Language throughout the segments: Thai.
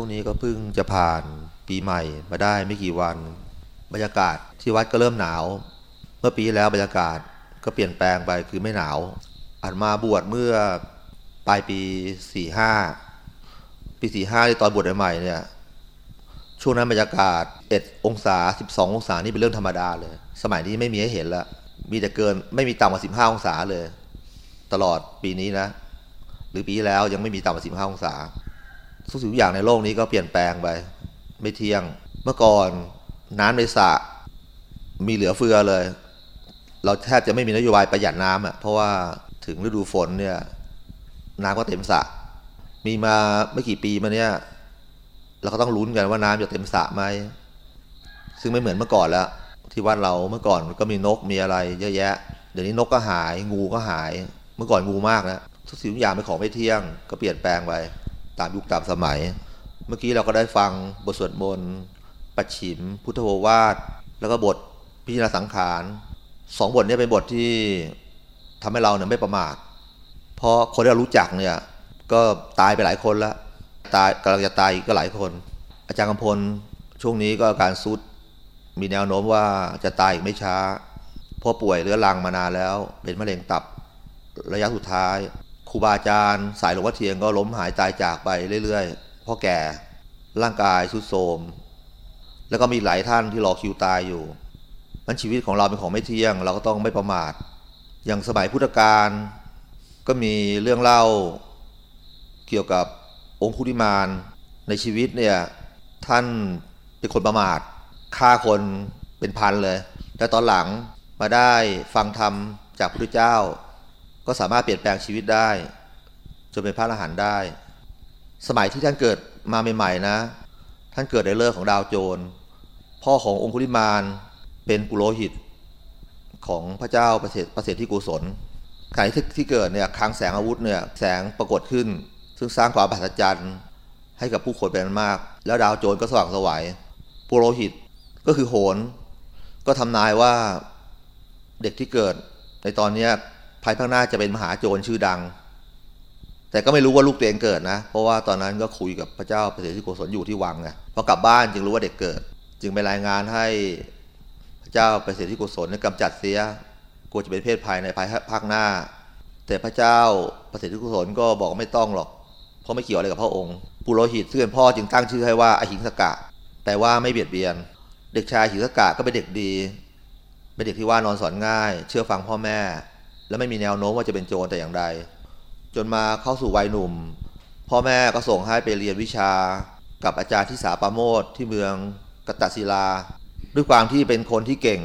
ช่วงนี้ก็เพิ่งจะผ่านปีใหม่มาได้ไม่กี่วัน บรรยากาศที่วัดก็เริ่มหนาว เมื่อปีแล้วบรรยากาศก็เปลี่ยนแปลงไปคือไม่หนาวอันมาบวชเมื่อปลายปีสี่ห้าปีสี่ห้าตอนบวชใหม่เนี่ย ช่วงนั้นบรรยากาศเอ็ดองศาสิบสององศานี่เป็นเรื่องธรรมดาเลย สมัยนี้ไม่มีให้เห็นล้วมีแต่เกินไม่มีต่ำกว่าสิบห้าองศาเลย ตลอดปีนี้นะ หรือปีแล้วยังไม่มีต่ำกว่าสิบห้าองศา ทุกสิ่งทุกอย่างในโลกนี้ก็เปลี่ยนแปลงไป ไม่เที่ยงเมื่อก่อนน้ำในสระมีเหลือเฟือเลย เราแทบจะไม่มีนโยบายประหยัดน้ำอะเพราะว่าถึงฤดูฝนเนี่ย น้ำก็เต็มสระมีมาไม่กี่ปีมาเนี่ยเราก็ต้องลุ้นกันว่าน้ำจะเต็มสระไหมซึ่งไม่เหมือนเมื่อก่อนแล้ว ที่วัดเราเมื่อก่อนก็มีนกมีอะไร เยอะแยะ เดี๋ยวนี้นกก็หาย งูก็หาย เมื่อก่อนงูมากนะทุกสิ่งทุกอย่างเป็นของไม่เที่ยงก็เปลี่ยนแปลงไป ตามยุคตามสมัย เมื่อกี้เราก็ได้ฟังบทสวดมนต์ปัจฉิม พุทธโววาท แล้วก็บทพิจารณาสังขารสองบทนี้เป็นบทที่ทำให้เราเนี่ยไม่ประมาทเพราะคนที่เรารู้จักเนี่ย ก็ตายไปหลายคนแล้วตายกำลังจะตายก็หลายคน อาจารย์กำพลช่วงนี้ก็อาการซุดมีแนวโน้มว่าจะตายอีกไม่ช้าเพราะป่วยเรื้อรังมานานแล้ว เป็นมะเร็งตับระยะสุดท้าย ครูบาอาจารย์ สายหลวงพ่อเทียนก็ล้มหายตายจากไปเรื่อยๆพราะแก่ร่างกายสุดโทมแล้วก็มีหลายท่านที่รอคิวตายอยู่มันชีวิตของเราเป็นของไม่เที่ยง เราก็ต้องไม่ประมาท อย่างสมัยพุทธกาลก็มีเรื่องเล่าเกี่ยวกับองคุริมานในชีวิตเนี่ยท่านเป็นคนประมาทฆ่าคนเป็นพันเลย แต่ตอนหลังมาได้ฟังธรรมจากพระพุทธเจ้า ก็สามารถเปลี่ยนแปลงชีวิตได้ จนเป็นพระอรหันต์ได้ สมัยที่ท่านเกิดมาใหม่ๆนะ ท่านเกิดในเลิกของดาวโจร พ่อขององคุลิมานเป็นปุโรหิตของพระเจ้าประเสริฐประเสริฐที่กุศลขณะที่เกิดเนี่ยคลังแสงอาวุธเนี่ยแสงปรากฏขึ้น ซึ่งสร้างความบัศจรรย์ให้กับผู้คนเป็นมาก แล้วดาวโจรก็สว่างสวยัยปุโรหิตก็คือโหน ก็ทำนายว่าเด็กที่เกิดในตอนนี้ ภายภาคหน้าจะเป็นมหาโจรชื่อดัง แต่ก็ไม่รู้ว่าลูกตัวเองเกิดนะ เพราะว่าตอนนั้นก็คุยกับพระเจ้าประเสริฐที่โกศลอยู่ที่วังไงพอกลับบ้านจึงรู้ว่าเด็กเกิด จึงไปรายงานให้พระเจ้าประเสริฐที่โกศลกำจัดเสียกลัวจะเป็นเพศภัยในภายภาคหน้า แต่พระเจ้าประเสริฐที่โกศลก็บอกไม่ต้องหรอก เพราะไม่เกี่ยวอะไรกับพระองค์ ปุโรหิตซึ่งเป็นพ่อจึงตั้งชื่อให้ว่าอหิงสกะ แต่ว่าไม่เบียดเบียน เด็กชายหิสกะก็เป็นเด็กดีเป็นเด็กที่ว่านอนสอนง่าย เชื่อฟังพ่อแม่ และไม่มีแนวโน้มว่าจะเป็นโจรแต่อย่างใด จนมาเข้าสู่วัยหนุ่ม พ่อแม่ก็ส่งให้ไปเรียนวิชา กับอาจารย์ที่สาปาโมดที่เมืองกตศิลา ด้วยความที่เป็นคนที่เก่ง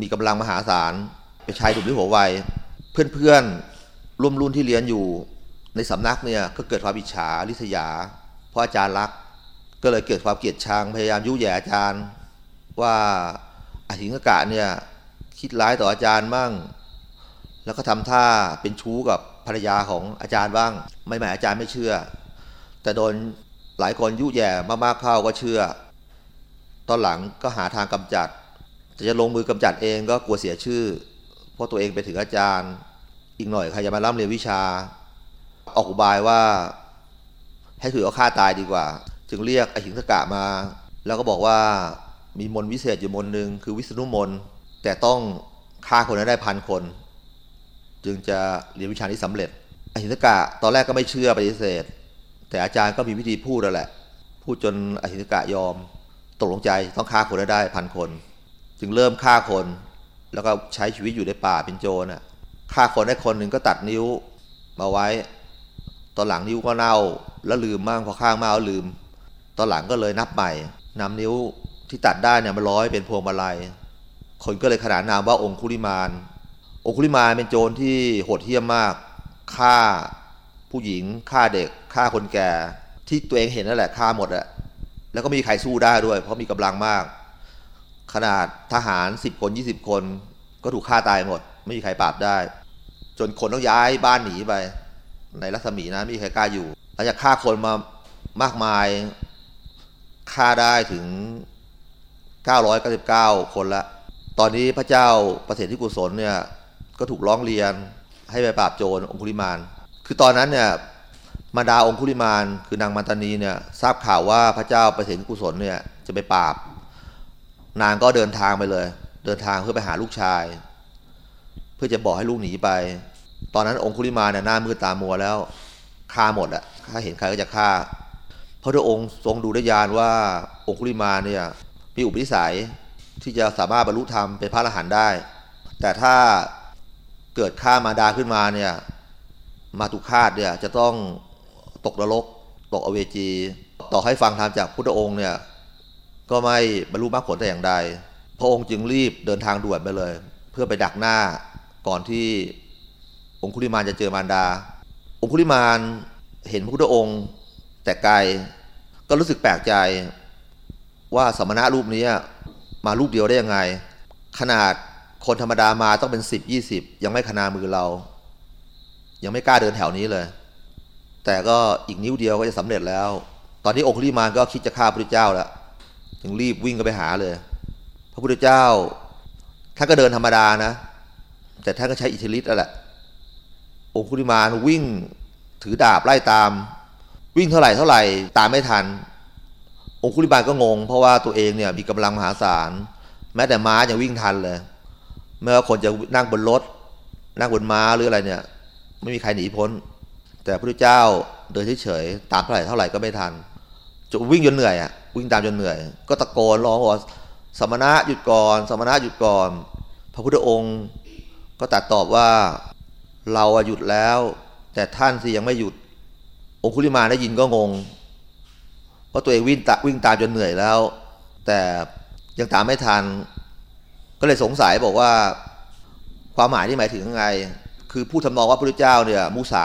มีกำลังมหาศาลเป็นชายดุมที่หัววัย เพื่อนๆร่วมรุ่นที่เรียนอยู่ในสำนักเนี่ยก็เกิดความอิจฉาริษยา เพราะอาจารย์รัก ก็เลยเกิดความเกลียดชังพยายามยุแย่อาจารย์ ว่าอาหิงกะเนี่ยคิดร้ายต่ออาจารย์บ้าง แล้วก็ทำท่าเป็นชู้กับภรรยาของอาจารย์บ้าง ไม่หมายอาจารย์ไม่เชื่อ แต่โดนหลายคนยุแย่มากๆเข้าก็เชื่อ ตอนหลังก็หาทางกำจัดจะจะลงมือกำจัดเองก็กลัวเสียชื่อ เพราะตัวเองไปถึงอาจารย์ อีกหน่อยใครจะมาร่ำเรียนวิชา ออกอุบายว่า ให้ถือเอาฆ่าตายดีกว่า จึงเรียกอหิงสกะมา แล้วก็บอกว่ามีมนวิเศษอยู่มนหนึ่งคือวิษณุมนแต่ต้องฆ่าคนนั้นได้พันคน จึงจะเรียนวิชานี้สำเร็จอหิงสกะตอนแรกก็ไม่เชื่อปฏิเสธ แต่อาจารย์ก็มีวิธีพูดแล้วแหละ พูดจนอหิงสกะยอมตกลงใจต้องฆ่าคนได้พันคน จึงเริ่มฆ่าคน แล้วก็ใช้ชีวิตอยู่ในป่าเป็นโจรน่ะฆ่าคนได้คนหนึ่งก็ตัดนิ้วมาไว้ ตอนหลังนิ้วก็เน่าแล้วลืมมั่งพอข้างมาแล้วลืม ตอนหลังก็เลยนับใหม่นำนิ้วที่ตัดได้เนี่ยมาร้อยเป็นพวงมาลัยคนก็เลยขนานนามว่าองคุลิมาน โอคุลิมาเป็นโจรที่โหดเหี้ยมมากฆ่าผู้หญิงฆ่าเด็กฆ่าคนแก่ที่ตัวเองเห็นนั่นแหละฆ่าหมดอะแล้วก็มีใครสู้ได้ด้วย เพราะมีกำลังมาก ขนาดทหารสิบคนยี่สิบคน ก็ถูกฆ่าตายหมด ไม่มีใครปราบได้ จนคนต้องย้ายบ้านหนีไป ในรัศมีนะไม่มีใครกล้าอยู่หลังจากฆ่าคนมามากมายฆ่าได้ถึง 999 คนละ ตอนนี้พระเจ้าประเสริฐที่กุศลเนี่ย ก็ถูกร้องเรียนให้ไปปราบโจรองคุลิมาน คือตอนนั้นเนี่ยมาดาองคุลิมาน คือนางมันตานีเนี่ยทราบข่าวว่าพระเจ้าประสิทธิกุศลเนี่ยจะไปปราบ นางก็เดินทางไปเลย เดินทางเพื่อไปหาลูกชาย เพื่อจะบอกให้ลูกหนีไป ตอนนั้นองคุลิมานเนี่ยหน้ามืดตามัวแล้วฆ่าหมดอะถ้าเห็นใครก็จะฆ่าพระองค์ทรงดูได้ยานว่าองคุลิมานเนี่ยมีอุปนิสัยที่จะสามารถบรรลุธรรมเป็นพระอรหันต์ได้ แต่ถ้า เกิดฆ่ามาดาขึ้นมาเนี่ย มาตุคาตเนี่ยจะต้องตกนรก ตกอเวจี ต่อให้ฟังธรรมจากพุทธองค์เนี่ย ก็ไม่บรรลุมรรคผลแต่อย่างใด พระองค์จึงรีบเดินทางด่วนไปเลย เพื่อไปดักหน้าก่อนที่องคุลิมานจะเจอมารดา องคุลิมานเห็นพระพุทธองค์แต่ไกลก็รู้สึกแปลกใจว่าสมณะรูปนี้มารูปเดียวได้ยังไง ขนาด คนธรรมดามาต้องเป็นสิบยี่สิบยังไม่ขนามือเรา ยังไม่กล้าเดินแถวนี้เลย แต่ก็อีกนิ้วเดียวก็จะสำเร็จแล้ว ตอนนี้องคุลิมานก็คิดจะฆ่าพระพุทธเจ้าแล้วจึงรีบวิ่งก็ไปหาเลย พระพุทธเจ้าท่านก็เดินธรรมดานะ แต่ท่านก็ใช้อิทธิฤทธิ์แล้วแหละองคุลิมานวิ่งถือดาบไล่ตาม วิ่งเท่าไหร่เท่าไหร่ตามไม่ทัน องคุลิมานก็งง เพราะว่าตัวเองเนี่ยมีกำลังมหาศาล แม้แต่ม้ายังวิ่งทันเลย เมื่อคนจะนั่งบนรถ นั่งบนม้าหรืออะไรเนี่ย ไม่มีใครหนีพ้น แต่พระพุทธเจ้าเดินเฉยๆตามเท่าไหร่เท่าไหร่ก็ไม่ทันจะวิ่งจนเหนื่อยอะวิ่งตามจนเหนื่อย ก็ตะโกนร้องว่าสมณะหยุดก่อนสมณะหยุดก่อน พระพุทธองค์ก็ตัดตอบว่าเราหยุดแล้ว แต่ท่านสิยังไม่หยุด องคุลิมาได้ยินก็งงเพราตัวเองวิ่งตวิ่งตามจนเหนื่อยแล้ว แต่ยังตามไม่ทัน ก็เลยสงสัยบอกว่าความหมายที่หมายถึงยังไง คือพูดทำนองว่าพระพุทธเจ้าเนี่ย มุสา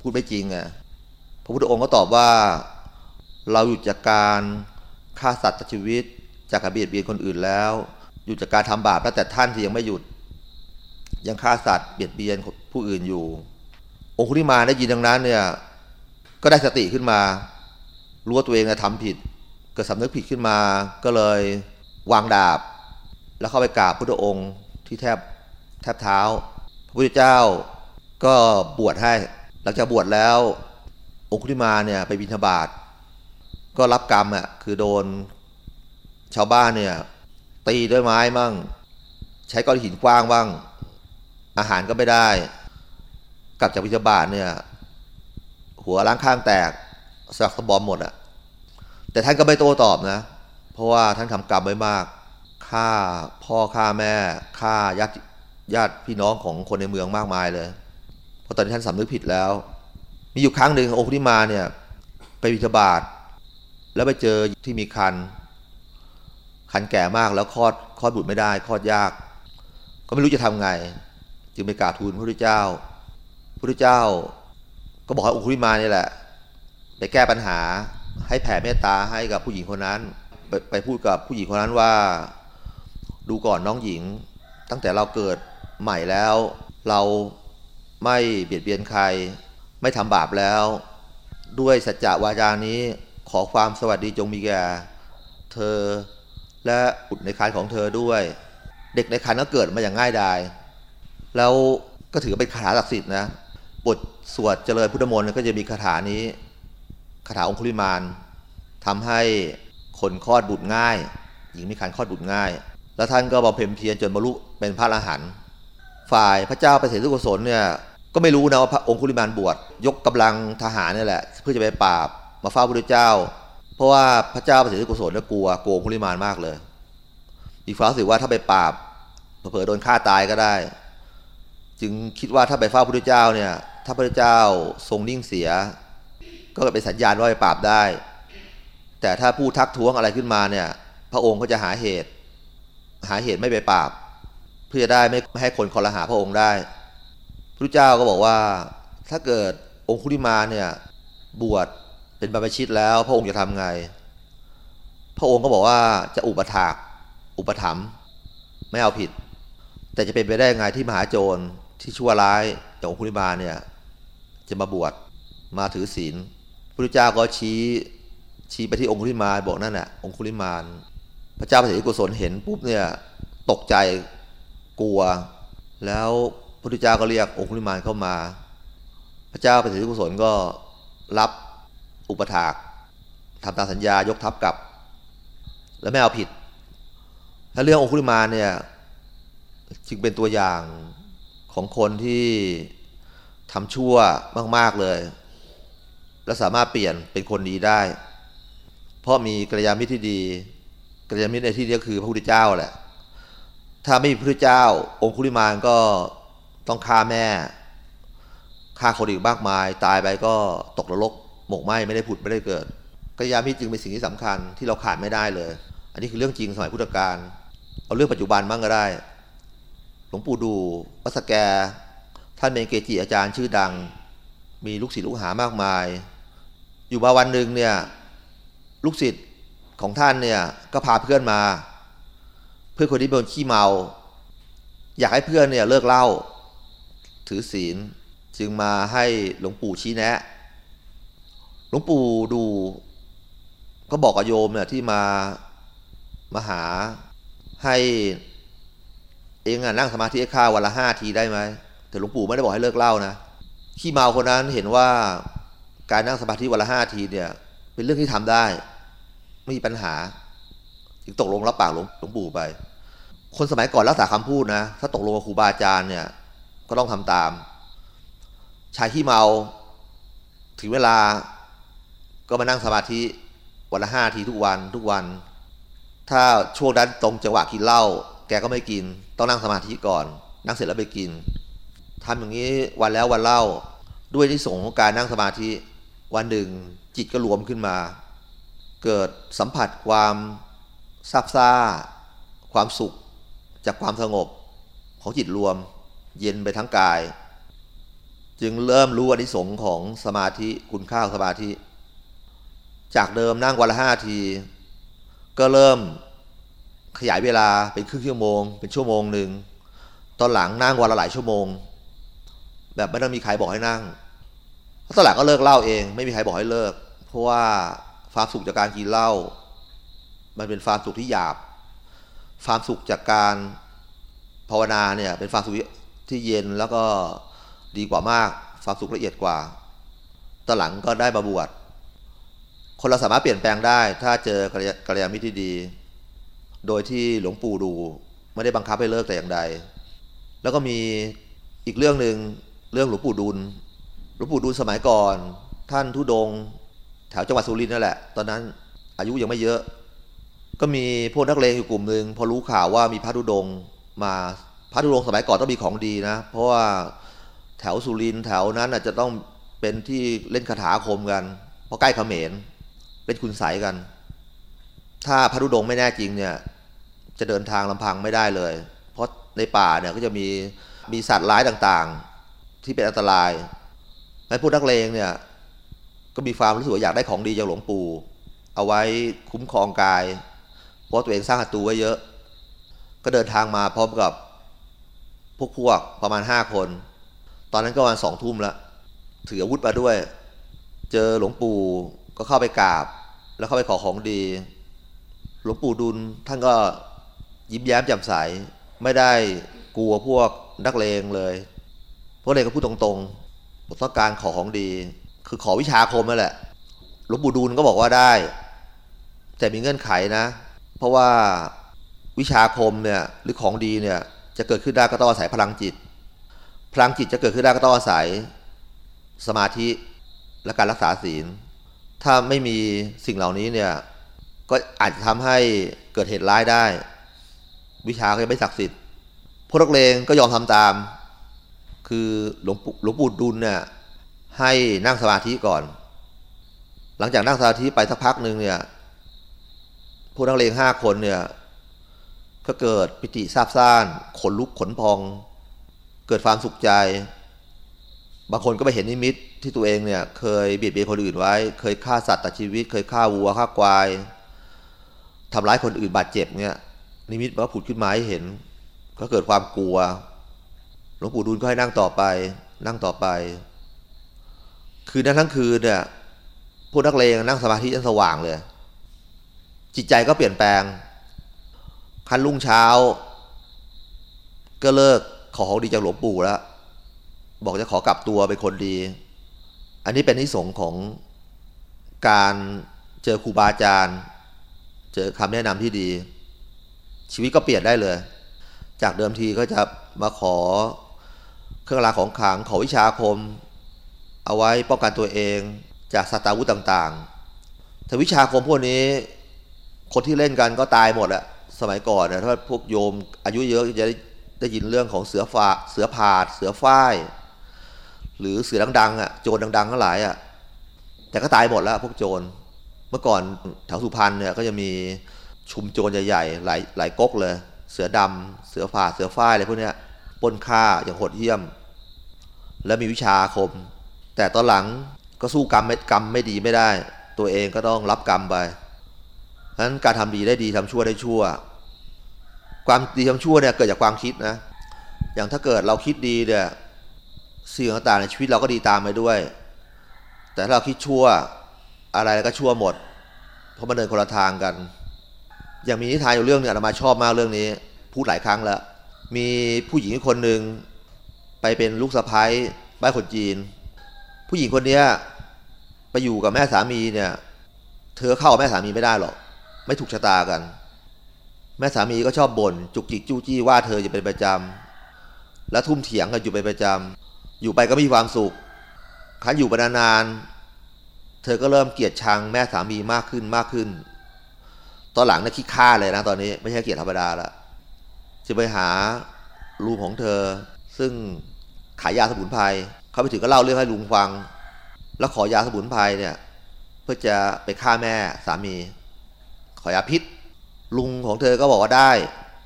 พูดไม่จริงไงพระพุทธองค์ก็ตอบว่า เราหยุดจากการฆ่าสัตว์ชีวิต จากการเบียดเบียนคนอื่นแล้วหยุดจากการทำบาปแล้วแต่ท่านที่ยังไม่หยุด ยังฆ่าสัตว์เบียดเบียนผู้อื่นอยู่ องคุลิมาได้ยินดังนั้นเนี่ย ก็ได้สติขึ้นมา รู้ว่าตัวเองทำผิด เกิดสำนึกผิดขึ้นมา ก็เลยวางดาบ แล้วเข้าไปกราบพระองค์ที่แทบแทบเท้า พระพุทธเจ้าก็บวชให้ หลังจากบวชแล้วองคุลิมาเนี่ยไปบิณฑบาตก็รับกรรมอะคือโดนชาวบ้านเนี่ยตีด้วยไม้บ้างใช้ก้อนหินกว้างบ้าง อาหารก็ไม่ได้ กลับจากบิณฑบาตเนี่ยหัวล้างข้างแตกสักสบอมหมดอะแต่ท่านก็ไม่โต้ตอบนะ เพราะว่าท่านทำกรรมไว้มาก ฆ่าพ่อฆ่าแม่ฆ่าญาติญาติพี่น้องของคนในเมืองมากมายเลยเพราะตอนนี้ท่านสำนึกผิดแล้ว มีอยู่ครั้งหนึ่งองคุลิมาเนี่ยไปบิณฑบาตแล้วไปเจอที่มีคันคันแก่มากแล้วคลอดคลอดบุตรไม่ได้คลอดยาก ก็ไม่รู้จะทำไง จึงไปกราบทูลพระพุทธเจ้าพระพุทธเจ้า ก็บอกให้องคุลิมานี่แหละ ไปแก้ปัญหาให้แผ่เมตตาให้กับผู้หญิงคนนั้น ไปไปพูดกับผู้หญิงคนนั้นว่า ดูก่อนน้องหญิง ตั้งแต่เราเกิดใหม่แล้ว เราไม่เบียดเบียนใคร ไม่ทำบาปแล้ว ด้วยสัจจะวาจานี้ขอความสวัสดีจงมีแก่เธอ และบุตรในครรภ์ของเธอด้วย เด็กในครรภ์ก็เกิดมาอย่างง่ายดายแล้วก็ถือเป็นคาถาศักดิ์สิทธิ์นะบทสวดเจริญพุทธมนต์ก็จะมีคาถานี้คาถาองคุลิมานทำให้คนคลอดบุตรง่าย หญิงมีครรภ์คลอดบุตรง่าย แล้วท่านก็บำเพ็ญเพียรจนบรรลุเป็นพระอรหันต์ฝ่ายพระเจ้าประเสริฐกุศลเนี่ยก็ไม่รู้นะว่าพระองคุลิมานบวชยกกำลังทหารนี่แหละ เพื่อจะไปปราบมาเฝ้าพระพุทธเจ้า เพราะว่าพระเจ้าประเสริฐกุศลเนี่ยกลัวโกงคุลิมานมากเลย อีกฝ่ายรู้สึกว่าถ้าไปปราบเผลอโดนฆ่าตายก็ได้ จึงคิดว่าถ้าไปเฝ้าพระพุทธเจ้าเนี่ยถ้าพระเจ้าทรงนิ่งเสีย ก็เป็นสัญญาณว่าไปปราบได้ แต่ถ้าผู้ทักท้วงอะไรขึ้นมาเนี่ย พระองค์ก็จะหาเหตุ หาเหตุไม่ไปปราบ เพื่อได้ไม่ให้คนคอรหาพระองค์ได้พระเจ้าก็บอกว่าถ้าเกิดองคุลิมาเนี่ยบวชเป็นบรรพชิตแล้ว พระองค์จะทำไง พระองค์ก็บอกว่าจะอุปถากอุปถัมภ์ไม่เอาผิด แต่จะเป็นไปได้ไงที่มหาโจรที่ชั่วร้ายอย่างองคุลิมาเนี่ยจะมาบวชมาถือศีลพระเจ้าก็ชี้ชี้ไปที่องคุลิมาบอกนั่นแหละองคุลิมาน พระเจ้าพระเถรกุศลเห็นปุ๊บเนี่ยตกใจกลัว แล้วพระพุทธเจ้าก็เรียกองคุลิมานเข้ามา พระเจ้าพระเถรกุศลก็รับอุปถากทำตามสัญญายกทัพกลับ แล้วไม่เอาผิด ถ้าเรื่ององคุลิมานเนี่ยจึงเป็นตัวอย่างของคนที่ทำชั่วมาก ๆ เลย และสามารถเปลี่ยนเป็นคนดีได้ เพราะมีกัลยาณมิตรที่ดี กัลยาณมิตรในที่นี้ก็คือพระพุทธเจ้าแหละ ถ้าไม่มีพระพุทธเจ้า องคุลิมานก็ต้องฆ่าแม่ฆ่าคนอีกมากมาย ตายไปก็ตกนรกหมกไหมไม่ได้ผุดไม่ได้เกิดกัลยาณมิตรจึงเป็นสิ่งที่สำคัญที่เราขาดไม่ได้เลย อันนี้คือเรื่องจริงสมัยพุทธกาลเอาเรื่องปัจจุบันบ้างก็ได้ หลวงปู่ดูวัสแก ท่านเป็นเกจิอาจารย์ชื่อดัง มีลูกศิษย์ลูกหามากมาย อยู่มาวันหนึ่งเนี่ย ลูกศิษย์ ของท่านเนี่ยก็พาเพื่อนมา เพื่อนคนที่เป็นขี้เมา อยากให้เพื่อนเนี่ยเลิกเหล้าถือศีลจึงมาให้หลวงปู่ชี้แนะ หลวงปู่ดู ก็บอกกับโยมเนี่ยที่มามาหาให้เองอะนั่งสมาธิข้าววันละห้าทีได้ไหมแต่หลวงปู่ไม่ได้บอกให้เลิกเหล้านะขี้เมาคนนั้นเห็นว่าการนั่งสมาธิวันละห้าทีเนี่ย เป็นเรื่องที่ทำได้ ไม่มีปัญหาจึงตกลงรับปากหลวงหลวงปู่ไป คนสมัยก่อนรักษาคำพูดนะ ถ้าตกลงกับครูบาอาจารย์เนี่ย ก็ต้องทำตาม ชายขี้เมา ถึงเวลาก็มานั่งสมาธิวันละห้าทีทุกวันทุกวัน ถ้าช่วงนั้นตรงจังหวะกินเหล้าแกก็ไม่กิน ต้องนั่งสมาธิก่อน นั่งเสร็จแล้วไปกินทำอย่างนี้วันแล้ววันเล่าด้วยที่ส่งของการนั่งสมาธิ วันหนึ่งจิตก็รวมขึ้นมา เกิดสัมผัสความซาบซ่า ความสุขจากความสงบของจิตรวม เย็นไปทั้งกาย จึงเริ่มรู้อนิสงค์ของสมาธิคุณค่าสมาธิ จากเดิมนั่งวันละห้าที ก็เริ่มขยายเวลาเป็นครึ่งชั่วโมง เป็นชั่วโมงหนึ่งตอนหลังนั่งวันละหลายชั่วโมง แบบไม่ต้องมีใครบอกให้นั่งตอนหลังก็เลิกเล้าเอง ไม่มีใครบอกให้เลิก เพราะว่า ความสุขจากการกินเหล้ามันเป็นความสุขที่หยาบ ความสุขจากการภาวนาเนี่ยเป็นความสุขที่เย็นแล้วก็ดีกว่ามากความสุขละเอียดกว่าตอนหลังก็ได้มาบวชคนเราสามารถเปลี่ยนแปลงได้ถ้าเจอกัลยาณมิตรที่ดี โดยที่หลวงปู่ดูไม่ได้บังคับให้เลิกแต่อย่างใด แล้วก็มีอีกเรื่องหนึ่งเรื่องหลวงปู่ดุลหลวงปู่ดุลสมัยก่อน ท่านทุดง แถวจังหวัดสุรินทร์นั่นแหละ ตอนนั้นอายุยังไม่เยอะ ก็มีพวกนักเลงอยู่กลุ่มหนึ่งพอรู้ข่าวว่ามีพระธุดงมาพระธุดงสมัยก่อนต้องมีของดีนะ เพราะว่าแถวสุรินทร์แถวนั้นอาจจะต้องเป็นที่เล่นคาถาคมกัน เพราะใกล้เขมรเล่นคุณใสกัน ถ้าพระธุดงไม่แน่จริงเนี่ย จะเดินทางลำพังไม่ได้เลย เพราะในป่าเนี่ยก็จะมีมีสัตว์ร้ายต่างๆ ที่เป็นอันตรายแม้พวกนักเลงเนี่ย ก็มีความรู้สึกว่าอยากได้ของดีจากหลวงปู่ เอาไว้คุ้มครองกาย เพราะตัวเองสร้างศัตรูไว้เยอะ ก็เดินทางมาพร้อมกับพวกพวกประมาณห้าคน ตอนนั้นก็ประมาณสองทุ่มแล้วถืออาวุธมาด้วย เจอหลวงปู่ก็เข้าไปกราบ แล้วเข้าไปขอของดี หลวงปู่ดุลท่านก็ยิ้มแย้มแจ่มใส ไม่ได้กลัวพวกนักเลงเลย พวกเลงก็พูดตรงๆต้องการขอของดี คือขอวิชาคมนั่นแหละหลวงปู่ดูลก็บอกว่าได้ แต่มีเงื่อนไขนะ เพราะว่าวิชาคมเนี่ยหรือของดีเนี่ยจะเกิดขึ้นได้ก็ต้องอาศัยพลังจิต พลังจิตจะเกิดขึ้นได้ก็ต้องอาศัยสมาธิและการรักษาศีล ถ้าไม่มีสิ่งเหล่านี้เนี่ยก็อาจจะทำให้เกิดเหตุร้ายได้ วิชาก็จะไม่ศักดิ์สิทธิ์พวกนักเลงก็ยอมทำตาม คือหลวงปู่หลวงปู่ดุลเนี่ย ให้นั่งสมาธิก่อน หลังจากนั่งสมาธิไปสักพักหนึ่งเนี่ยพวกนักเลงห้าคนเนี่ยก็เกิดปิติซาบซ่านขนลุกขนพอง เกิดความสุขใจ บางคนก็ไปเห็นนิมิตที่ตัวเองเนี่ยเคยเบียดเบียนคนอื่นไว้ เคยฆ่าสัตว์ตัดชีวิต เคยฆ่าวัวฆ่าควายทำร้ายคนอื่นบาดเจ็บเนี่ยนิมิตมันก็ผุดขึ้นมาให้เห็น ก็เกิดความกลัวหลวงปู่ดูลก็ให้นั่งต่อไป นั่งต่อไป คืนนั้นทั้งคืนเนี่ยพวกนักเลงนั่งสมาธิจนสว่างเลย จิตใจก็เปลี่ยนแปลง คันรุ่งเช้า ก็เลิกขอของดีจากหลวงปู่แล้ว บอกจะขอกลับตัวเป็นคนดีออันนี้เป็นที่สงของการเจอครูบาอาจารย์ เจอคำแนะนำที่ดี ชีวิตก็เปลี่ยนได้เลย จากเดิมทีก็จะมาขอเครื่องรางของขลังขอวิชาคม เอาไว้ป้องกันตัวเองจากสตว์อาวุธต่างๆแต่วิชาคมพวกนี้ คนที่เล่นกันก็ตายหมดอะสมัยก่อนนะถ้าพวกโยมอายุเยอะจะได้ได้ยินเรื่องของเสือฝาเสือผาด เสือฝ้าย หรือเสือดังๆอะโจรดังๆทั้งหลายอะแต่ก็ตายหมดแล้วพวกโจร เมื่อก่อนแถวสุพรรณเนี่ยก็จะมีชุมโจรใหญ่ๆหลายหลายก๊กเลย เสือดำเสือผาดเสือฝ้ายอะไรพวกเนี้ยปนฆ่าอย่างโหดเหี้ยม และมีวิชาอาคม แต่ตอนหลังก็สู้กรรมไม่กรรมไม่ดีไม่ได้ ตัวเองก็ต้องรับกรรมไปฉะนั้นการทำดีได้ดีทำชั่วได้ชั่ว ความดีทำชั่วเนี่ยเกิดจากความคิดนะ อย่างถ้าเกิดเราคิดดีเนี่ยสิ่งต่างๆในชีวิตเราก็ดีตามไปด้วย แต่ถ้าเราคิดชั่วอะไรก็ชั่วหมด เพราะมันเดินคนละทางกัน อย่างมีนิทานอยู่เรื่องนึงอาตมาชอบมากเรื่องนี้ พูดหลายครั้งแล้ว มีผู้หญิงคนหนึ่งไปเป็นลูกสะพ้ายบ้านคนจีน ผู้หญิงคนเนี้ยไปอยู่กับแม่สามีเนี่ย เธอเข้าแม่สามีไม่ได้หรอก ไม่ถูกชะตากัน แม่สามีก็ชอบบ่นจุกจิกจู้จี้ว่าเธอจะเป็นประจำและทุ่มเถียงกันอยู่เป็นประจำอยู่ไปก็ไม่มีความสุขคันอยู่ไปนานๆเธอก็เริ่มเกลียดชังแม่สามีมากขึ้นมากขึ้น ตอนหลังเนี่ยขี้ข้าเลยนะตอนนี้ไม่ใช่เกลียดธรรมดาละจะไปหาลุงของเธอ ซึ่งขายยาสมุนไพร เขาไปถึงก็เล่าเรื่องให้ลุงฟัง แล้วขอยาสมุนไพรเนี่ย เพื่อจะไปฆ่าแม่สามี ขอยาพิษ ลุงของเธอก็บอกว่าได้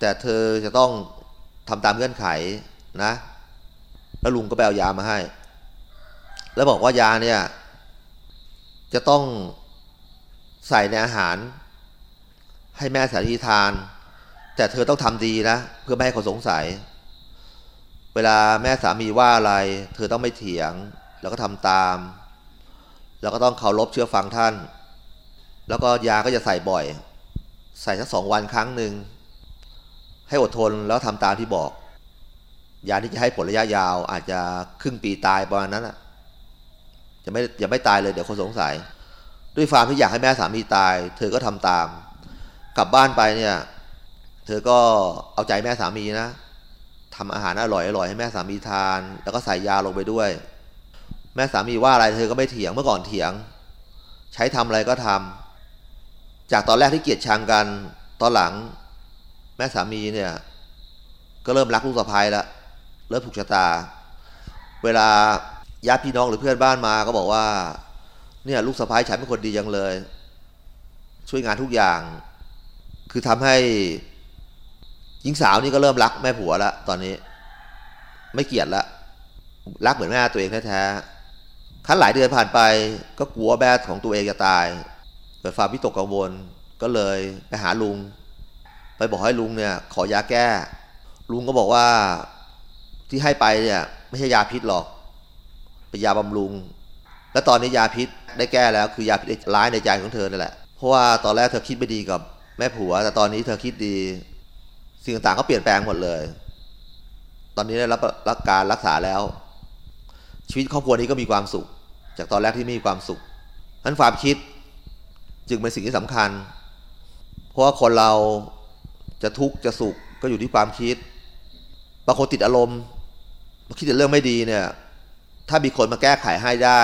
แต่เธอจะต้องทำตามเงื่อนไขนะ แล้วลุงก็ไปเอายามาให้ แล้วบอกว่ายาเนี่ย จะต้องใส่ในอาหาร ให้แม่สามีทาน แต่เธอต้องทำดีนะ เพื่อไม่ให้เขาสงสัย เวลาแม่สามีว่าอะไร เธอต้องไม่เถียง แล้วก็ทำตาม แล้วก็ต้องเคารพเชื่อฟังท่าน แล้วก็ยาก็จะใส่บ่อย ใส่สักสองวันครั้งหนึ่งให้อดทนแล้วทำตามที่บอก ยาที่จะให้ผลระยะยาวอาจจะครึ่งปีตายประมาณนั้นอะจะไม่จะไม่ตายเลยเดี๋ยวคนสงสัย ด้วยความที่อยากให้แม่สามีตาย เธอก็ทำตาม กลับบ้านไปเนี่ย เธอก็เอาใจแม่สามีนะ ทำอาหารอร่อยอร่อยให้แม่สามีทาน แล้วก็ใส่ยาลงไปด้วย แม่สามีว่าอะไรเธอก็ไม่เถียงเมื่อก่อนเถียง ใช้ทำอะไรก็ทำจากตอนแรกที่เกลียดชังกัน ตอนหลัง แม่สามีเนี่ย ก็เริ่มรักลูกสะพ้ายล้วเริ่มถูกชะตา เวลาญาติพี่น้องหรือเพื่อนบ้านมาก็บอกว่า เนี่ยลูกสะพ้ายฉันเป็นคนดีจังเลย ช่วยงานทุกอย่าง คือทำให้ หญิงสาวนี่ก็เริ่มรักแม่ผัวแล้วตอนนี้ ไม่เกลียดละรักเหมือนแม่ตัวเองแท้ๆขั้นหลายเดือนผ่านไป ก็กลัวแม่ของตัวเองจะตาย เกิดความวิตกกังวลก็เลยไปหาลุง ไปบอกให้ลุงเนี่ย ขอยาแก้ ลุงก็บอกว่าที่ให้ไปเนี่ย ไม่ใช่ยาพิษหรอก เป็นยาบำรุง และตอนนี้ยาพิษได้แก้แล้ว คือยาพิษร้ายในใจของเธอนั่นแหละเพราะว่าตอนแรกเธอคิดไม่ดีกับแม่ผัว แต่ตอนนี้เธอคิดดี สิ่งต่างๆก็เปลี่ยนแปลงหมดเลย ตอนนี้ได้รับรับการรักษาแล้ว ชีวิตครอบครัวนี้ก็มีความสุข จากตอนแรกที่ไม่มีความสุขนั้นความคิดจึงเป็นสิ่งที่สำคัญ เพราะว่าคนเราจะทุกข์จะสุขก็อยู่ที่ความคิดบางคนติดอารมณ์คิดแต่เรื่องไม่ดีเนี่ย ถ้ามีคนมาแก้ไขให้ได้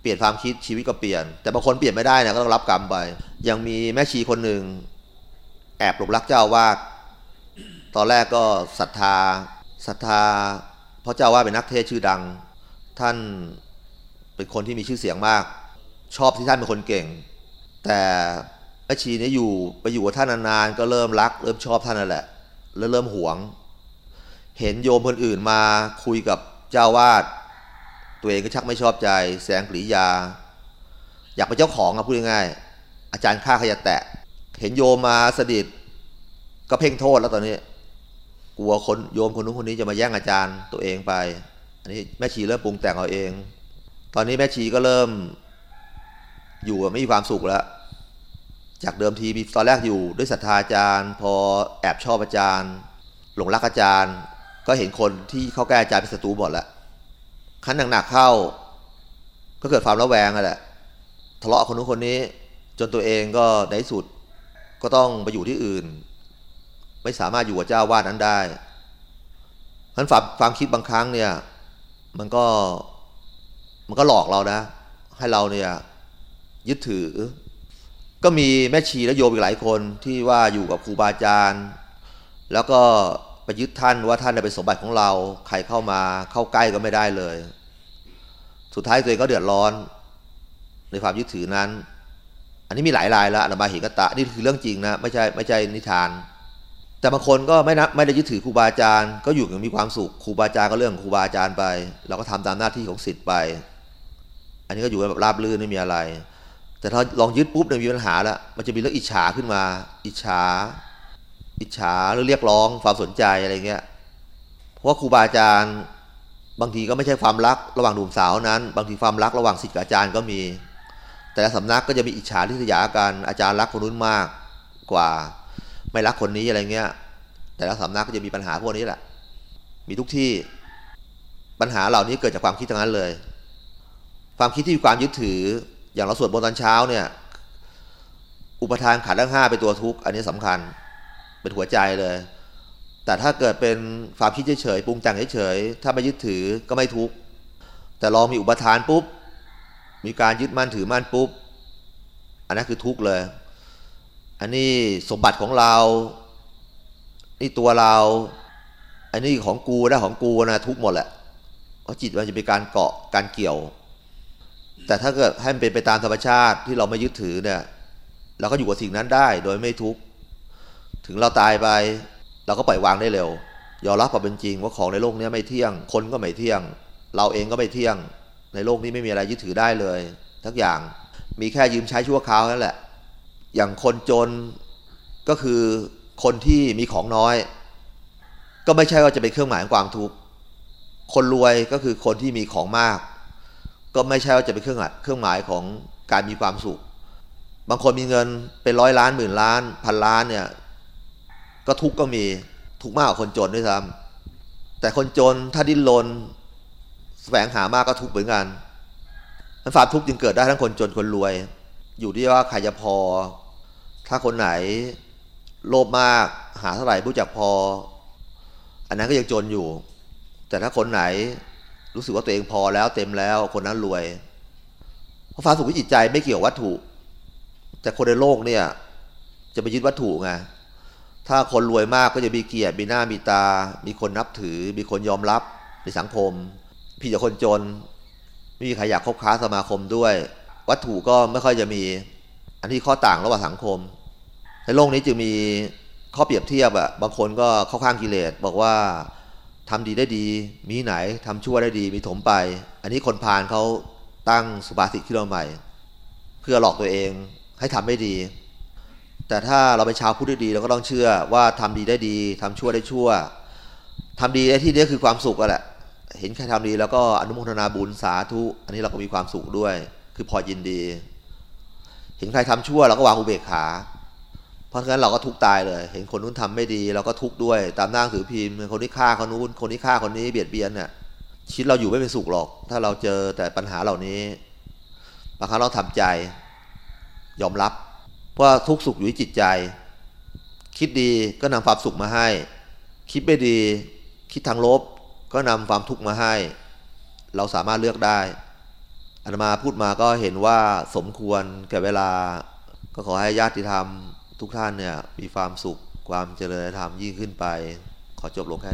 เปลี่ยนความคิดชีวิตก็เปลี่ยน แต่บางคนเปลี่ยนไม่ได้นะก็ต้องรับกรรมไป ยังมีแม่ชีคนหนึ่งแอบหลงรักเจ้าว่า ตอนแรกก็ศรัทธาศรัทธาเพราะเจ้าว่าเป็นนักเทศชื่อดัง ท่านเป็นคนที่มีชื่อเสียงมาก ชอบที่ท่านเป็นคนเก่ง แต่แม่ชีนี้อยู่ไปอยู่กับท่านนานๆก็เริ่มรัก เริ่มชอบท่านนั่นแหละแล้วเริ่มหวง เห็นโยมคนอื่นมาคุยกับเจ้าวาดตัวเองก็ชักไม่ชอบใจ แสงกริยา อยากเป็นเจ้าของอะพูดง่ายๆอาจารย์ข้าขยะแตะ เห็นโยมมาสดิดก็เพ่งโทษแล้วตอนนี้ กลัวคนโยมคนนู้นคนนี้จะมาแย่งอาจารย์ตัวเองไป อันนี้แม่ชีเริ่มปรุงแต่งเอาเอง ตอนนี้แม่ชีก็เริ่ม อยู่ไม่มีความสุขแล้วจากเดิมทีมีตอนแรกอยู่ด้วยศรัทธาอาจารย์ พอแอบชอบอาจารย์ หลงรักอาจารย์ ก็เห็นคนที่เข้าใกล้อาจารย์เป็นศัตรูหมดแล้วขั้นหนักๆเข้า ก็เกิดความระแวงอะแหละทะเลาะคนนู้นคนนี้ จนตัวเองก็ในที่สุดก็ต้องไปอยู่ที่อื่น ไม่สามารถอยู่กับเจ้าวาดนั้นได้เพราะฉะนั้นความความคิดบางครั้งเนี่ย มันก็มันก็หลอกเรานะ ให้เราเนี่ยยึดถือ ก็มีแม่ชีและโยมอีกหลายคนที่ว่าอยู่กับครูบาอาจารย์แล้วก็ไปยึดท่านว่าท่านเป็นสมบัติของเรา ใครเข้ามาเข้าใกล้ก็ไม่ได้เลย สุดท้ายตัวเองก็เดือดร้อน ในความยึดถือนั้น อันนี้มีหลายรายแล้วอามาเห็นกตะนี่คือเรื่องจริงนะ ไม่ใช่ไม่ใช่นิทาน แต่บางคนก็ไม่นะไม่ได้ยึดถือครูบาอาจารย์ ก็อยู่อย่างมีความสุขครูบาอาจารย์ก็เรื่องของครูบาอาจารย์ไป เราก็ทำตามหน้าที่ของศิษย์ไป อันนี้ก็อยู่แบบราบรื่นไม่มีอะไร แต่ถ้าลองยึดปุ๊บเนี่ยมีปัญหาล้วมันจะมีเรื่องอิจฉาขึ้นมา อิจฉา อิจฉาหรือเรียกร้องความสนใจอะไรเงี้ยเพราะว่าครูบาอาจารย์บางทีก็ไม่ใช่ความรักระหว่างหนุ่มสาวนั้น บางทีความรักระหว่างศิษย์กับอาจารย์ก็มี แต่ละสำนักก็จะมีอิจฉาทิษยากันอาจารย์รักคนนู้นมากกว่า ไม่รักคนนี้อะไรเงี้ย แต่ละสำนักก็จะมีปัญหาพวกนี้แหละ มีทุกที่ปัญหาเหล่านี้เกิดจากความคิดทั้งนั้นเลย ความคิดที่มีความยึดถืออย่างเราสวดบนตอนเช้าเนี่ย อุปทานขันธ์ทั้งห้าเป็นตัวทุกข์อันนี้สำคัญเป็นหัวใจเลย แต่ถ้าเกิดเป็นความคิดเฉยๆปรุงแต่งเฉยๆถ้าไม่ยึดถือก็ไม่ทุกข์แต่ลองมีอุปทานปุ๊บมีการยึดมั่นถือมั่นปุ๊บ อันนั้นคือทุกข์เลย อันนี้สมบัติของเรา นี่ตัวเรา อันนี้ของกูนะของกูนะทุกหมดแหละเพราะจิตมันจะเป็นการเกาะการเกี่ยว แต่ถ้าเกิดให้มันเป็นไปตามธรรมชาติที่เราไม่ยึดถือเนี่ยเราก็อยู่กับสิ่งนั้นได้โดยไม่ทุกข์ถึงเราตายไป เราก็ปล่อยวางได้เร็วยอมรับความเป็นจริงว่าของในโลกนี้ไม่เที่ยง คนก็ไม่เที่ยง เราเองก็ไม่เที่ยง ในโลกนี้ไม่มีอะไรยึดถือได้เลย ทักอย่างมีแค่ยืมใช้ชั่วคราวนั่นแหละ อย่างคนจนก็คือคนที่มีของน้อย ก็ไม่ใช่ว่าจะเป็นเครื่องหมายของความทุกข์คนรวยก็คือคนที่มีของมาก ก็ไม่ใช่ว่าจะเป็นเครื่องหมายเครื่องหมายของการมีความสุข บางคนมีเงินเป็นร้อยล้านหมื่นล้าน พันล้านเนี่ยก็ทุกข์ก็มีทุกข์มากกว่าคนจนด้วยซ้ำแต่คนจนถ้าดิ้นรนแสวงหามากก็ทุกข์เหมือนกันนั้นความทุกข์จึงเกิดได้ทั้งคนจนคนรวย อยู่ที่ว่าใครจะพอ ถ้าคนไหนโลภมากหาเท่าไหร่รู้จักพอ อันนั้นก็ยังจนอยู่ แต่ถ้าคนไหนรู้สึกว่าตัวเองพอแล้วเต็มแล้วคนนั้นรวย เพราะความสุขที่จิตใจไม่เกี่ยววัตถุ แต่คนในโลกเนี่ย จะไปยึดวัตถุไงถ้าคนรวยมากก็จะมีเกียรติมีหน้ามีตา มีคนนับถือ มีคนยอมรับในสังคมพี่จะคนจนไม่มีใครอยากคบค้าสมาคมด้วย วัตถุก็ไม่ค่อยจะมี อันที่ข้อต่างระหว่างสังคม ในโลกนี้จึงมีข้อเปรียบเทียบอะบางคนก็เข้าข้างกิเลสบอกว่าทำดีได้ดี มีไหนทำชั่วได้ดีมีถมไป อันนี้คนพาลเขาตั้งสุภาษิตขึ้นมาใหม่ เพื่อหลอกตัวเองให้ทำไม่ดี แต่ถ้าเราเป็นชาวพุทธดีเราก็ต้องเชื่อว่าทำดีได้ดีทำชั่วได้ชั่วทำดีในที่นี้คือความสุขก็แหละเห็นใครทำดีแล้วก็อนุโมทนาบุญสาธุ อันนี้เราก็มีความสุขด้วย คือพอยินดี เห็นใครทำชั่วเราก็วางอุเบกขา เพราะฉะนั้นเราก็ทุกตายเลย เห็นคนนู้นทำไม่ดีเราก็ทุกด้วย ตามหน้าถือพิมพ์คนนี้ฆ่าคนนู้นคนนี้ฆ่าคนนี้เบียดเบียนเนี่ยชีวิตเราอยู่ไม่เป็นสุขหรอก ถ้าเราเจอแต่ปัญหาเหล่านี้บางครั้งเราทำใจยอมรับเพราะทุกสุขอยู่ที่จิตใจ คิดดีก็นำความสุขมาให้ คิดไม่ดี คิดทางลบ ก็นำความทุกข์มาให้ เราสามารถเลือกได้อาตมาพูดมาก็เห็นว่าสมควรแก่เวลา ก็ขอให้ญาติธรรม ทุกท่านเนี่ยมีความสุขความเจริญธรรมยิ่งขึ้นไป ขอจบลงแค่